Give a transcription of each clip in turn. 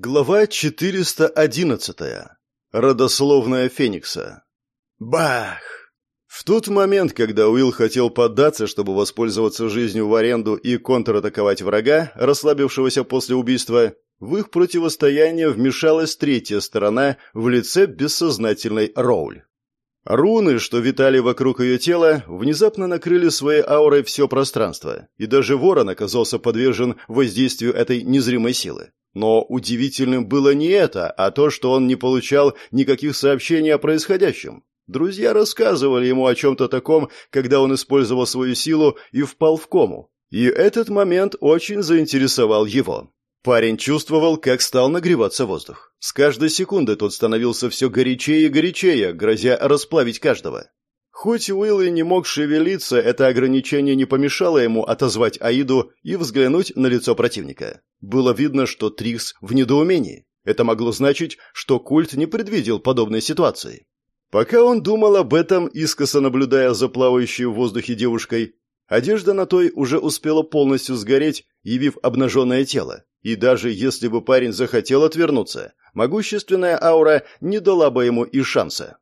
Глава 411. Родословная Феникса. Бах! В тот момент, когда Уилл хотел поддаться, чтобы воспользоваться жизнью в аренду и контратаковать врага, расслабившегося после убийства, в их противостояние вмешалась третья сторона в лице бессознательной Роуль. Руны, что витали вокруг ее тела, внезапно накрыли своей аурой все пространство, и даже ворон оказался подвержен воздействию этой незримой силы. Но удивительным было не это, а то, что он не получал никаких сообщений о происходящем. Друзья рассказывали ему о чем-то таком, когда он использовал свою силу и впал в кому. И этот момент очень заинтересовал его. Парень чувствовал, как стал нагреваться воздух. С каждой секунды тот становился все горячее и горячее, грозя расплавить каждого. Хоть Уилл и не мог шевелиться, это ограничение не помешало ему отозвать Аиду и взглянуть на лицо противника. Было видно, что Трикс в недоумении. Это могло значить, что культ не предвидел подобной ситуации. Пока он думал об этом, искоса наблюдая за плавающей в воздухе девушкой, одежда на той уже успела полностью сгореть, явив обнаженное тело. И даже если бы парень захотел отвернуться, могущественная аура не дала бы ему и шанса.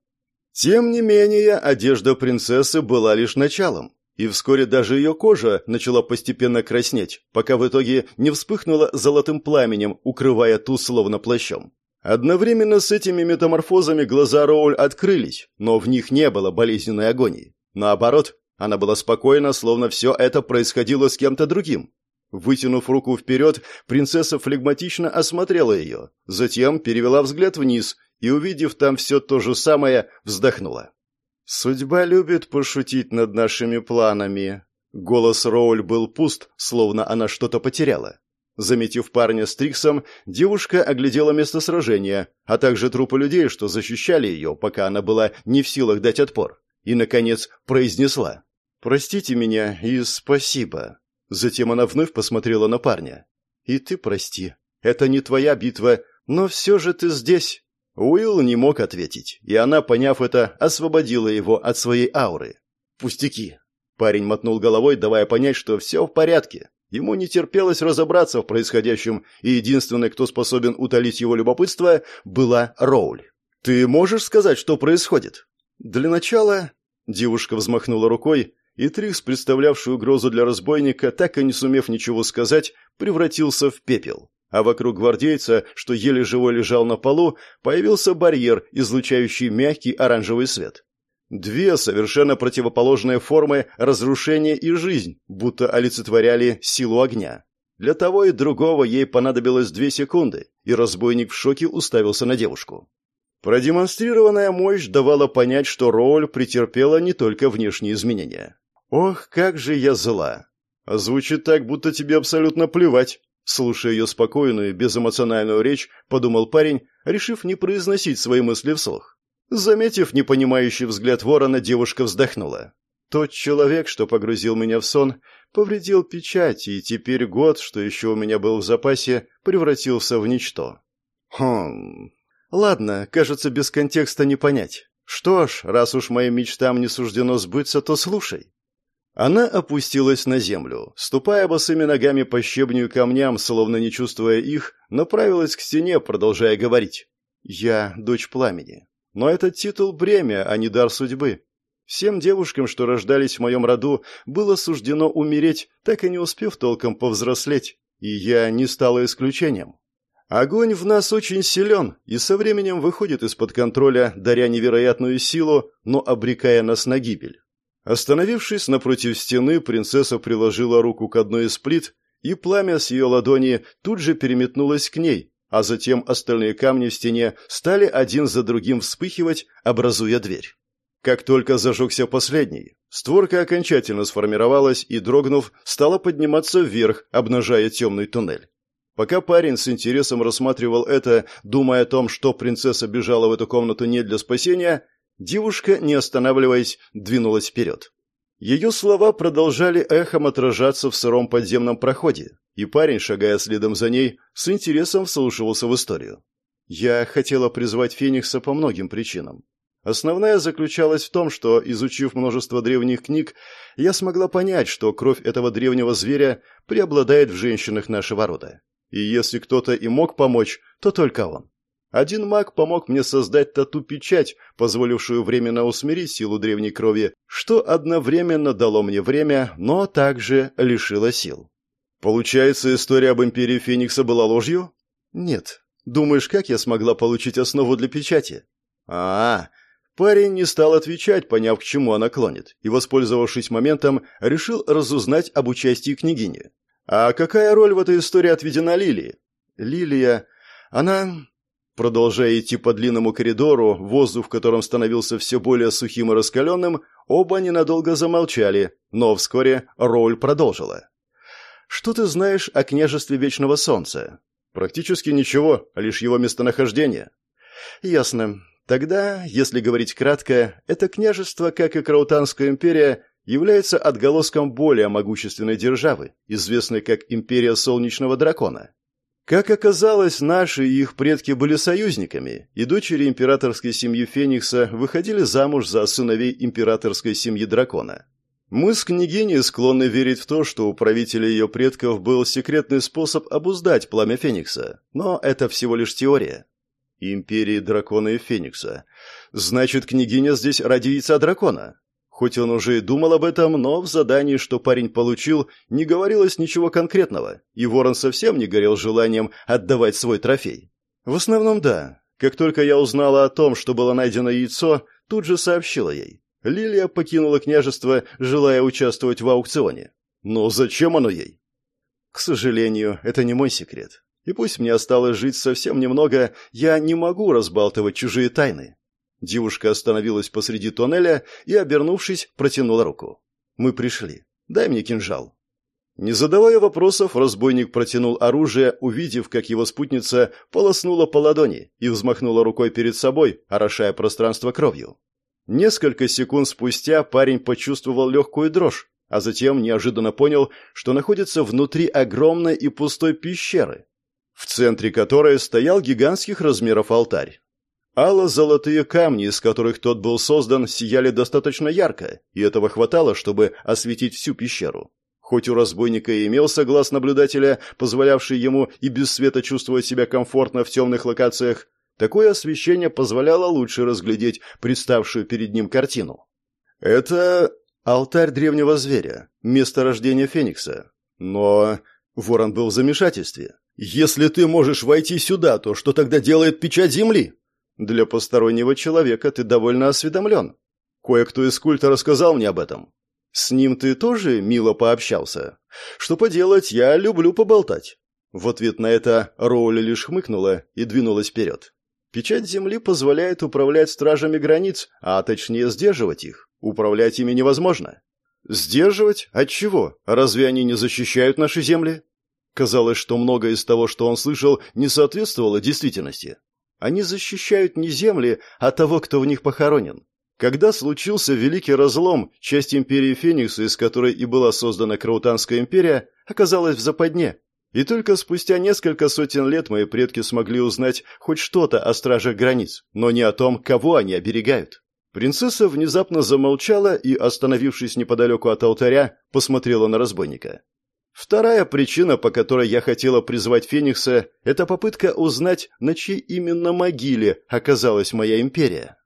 Тем не менее, одежда принцессы была лишь началом, и вскоре даже ее кожа начала постепенно краснеть, пока в итоге не вспыхнула золотым пламенем, укрывая ту словно плащом. Одновременно с этими метаморфозами глаза Роуль открылись, но в них не было болезненной агонии. Наоборот, она была спокойна, словно все это происходило с кем-то другим. Вытянув руку вперед, принцесса флегматично осмотрела ее, затем перевела взгляд вниз и, увидев там все то же самое, вздохнула. «Судьба любит пошутить над нашими планами». Голос Роуль был пуст, словно она что-то потеряла. Заметив парня с Триксом, девушка оглядела место сражения, а также трупы людей, что защищали ее, пока она была не в силах дать отпор. И, наконец, произнесла «Простите меня и спасибо». Затем она вновь посмотрела на парня. «И ты прости. Это не твоя битва, но все же ты здесь. Уилл не мог ответить, и она, поняв это, освободила его от своей ауры. «Пустяки!» Парень мотнул головой, давая понять, что все в порядке. Ему не терпелось разобраться в происходящем, и единственной, кто способен утолить его любопытство, была Роуль. «Ты можешь сказать, что происходит?» «Для начала...» Девушка взмахнула рукой, и Трикс, представлявший угрозу для разбойника, так и не сумев ничего сказать, превратился в пепел а вокруг гвардейца, что еле живой лежал на полу, появился барьер, излучающий мягкий оранжевый свет. Две совершенно противоположные формы разрушения и жизнь, будто олицетворяли силу огня. Для того и другого ей понадобилось две секунды, и разбойник в шоке уставился на девушку. Продемонстрированная мощь давала понять, что Роуль претерпела не только внешние изменения. «Ох, как же я зла!» Звучит так, будто тебе абсолютно плевать, Слушая ее спокойную, безэмоциональную речь, подумал парень, решив не произносить свои мысли вслух. Заметив непонимающий взгляд ворона, девушка вздохнула. «Тот человек, что погрузил меня в сон, повредил печать, и теперь год, что еще у меня был в запасе, превратился в ничто». «Хм... Ладно, кажется, без контекста не понять. Что ж, раз уж моим мечтам не суждено сбыться, то слушай. Она опустилась на землю, ступая босыми ногами по щебню и камням, словно не чувствуя их, направилась к стене, продолжая говорить. «Я дочь пламени. Но этот титул – бремя, а не дар судьбы. Всем девушкам, что рождались в моем роду, было суждено умереть, так и не успев толком повзрослеть, и я не стала исключением. Огонь в нас очень силен и со временем выходит из-под контроля, даря невероятную силу, но обрекая нас на гибель. Остановившись напротив стены, принцесса приложила руку к одной из плит, и пламя с ее ладони тут же переметнулось к ней, а затем остальные камни в стене стали один за другим вспыхивать, образуя дверь. Как только зажегся последний, створка окончательно сформировалась и, дрогнув, стала подниматься вверх, обнажая темный туннель. Пока парень с интересом рассматривал это, думая о том, что принцесса бежала в эту комнату не для спасения, Девушка, не останавливаясь, двинулась вперед. Ее слова продолжали эхом отражаться в сыром подземном проходе, и парень, шагая следом за ней, с интересом вслушивался в историю. Я хотела призвать Феникса по многим причинам. Основная заключалась в том, что, изучив множество древних книг, я смогла понять, что кровь этого древнего зверя преобладает в женщинах нашего рода. И если кто-то и мог помочь, то только он. Один маг помог мне создать тату-печать, позволившую временно усмирить силу древней крови, что одновременно дало мне время, но также лишило сил. Получается, история об Империи Феникса была ложью? Нет. Думаешь, как я смогла получить основу для печати? А, -а, -а. Парень не стал отвечать, поняв, к чему она клонит, и, воспользовавшись моментом, решил разузнать об участии княгини. А какая роль в этой истории отведена Лилии? Лилия... Она... Продолжая идти по длинному коридору, воздух в котором становился все более сухим и раскаленным, оба ненадолго замолчали, но вскоре роль продолжила. «Что ты знаешь о княжестве Вечного Солнца?» «Практически ничего, лишь его местонахождение». «Ясно. Тогда, если говорить кратко, это княжество, как и Краутанская империя, является отголоском более могущественной державы, известной как Империя Солнечного Дракона. Как оказалось, наши и их предки были союзниками, и дочери императорской семьи Феникса выходили замуж за сыновей императорской семьи Дракона. Мы с княгиней склонны верить в то, что у правителя ее предков был секретный способ обуздать пламя Феникса, но это всего лишь теория. Империи Дракона и Феникса. Значит, княгиня здесь ради яйца дракона. Хоть он уже и думал об этом, но в задании, что парень получил, не говорилось ничего конкретного, и Ворон совсем не горел желанием отдавать свой трофей. В основном да. Как только я узнала о том, что было найдено яйцо, тут же сообщила ей. Лилия покинула княжество, желая участвовать в аукционе. Но зачем оно ей? К сожалению, это не мой секрет. И пусть мне осталось жить совсем немного, я не могу разбалтывать чужие тайны. Девушка остановилась посреди тоннеля и, обернувшись, протянула руку. «Мы пришли. Дай мне кинжал». Не задавая вопросов, разбойник протянул оружие, увидев, как его спутница полоснула по ладони и взмахнула рукой перед собой, орошая пространство кровью. Несколько секунд спустя парень почувствовал легкую дрожь, а затем неожиданно понял, что находится внутри огромной и пустой пещеры, в центре которой стоял гигантских размеров алтарь. Алло-золотые камни, из которых тот был создан, сияли достаточно ярко, и этого хватало, чтобы осветить всю пещеру. Хоть у разбойника и имелся глаз наблюдателя, позволявший ему и без света чувствовать себя комфортно в темных локациях, такое освещение позволяло лучше разглядеть представшую перед ним картину. Это алтарь древнего зверя, место рождения Феникса. Но Ворон был в замешательстве. «Если ты можешь войти сюда, то что тогда делает печать земли?» Для постороннего человека ты довольно осведомлен. Кое-кто из культа рассказал мне об этом. С ним ты тоже мило пообщался. Что поделать, я люблю поболтать. В ответ на это Роули лишь хмыкнула и двинулась вперед. Печать земли позволяет управлять стражами границ, а точнее сдерживать их. Управлять ими невозможно. Сдерживать? От чего? Разве они не защищают наши земли? Казалось, что многое из того, что он слышал, не соответствовало действительности. Они защищают не земли, а того, кто в них похоронен. Когда случился Великий Разлом, часть империи Феникса, из которой и была создана Краутанская империя, оказалась в западне. И только спустя несколько сотен лет мои предки смогли узнать хоть что-то о стражах границ, но не о том, кого они оберегают. Принцесса внезапно замолчала и, остановившись неподалеку от алтаря, посмотрела на разбойника. Вторая причина, по которой я хотела призвать Феникса, это попытка узнать, на чьей именно могиле оказалась моя империя.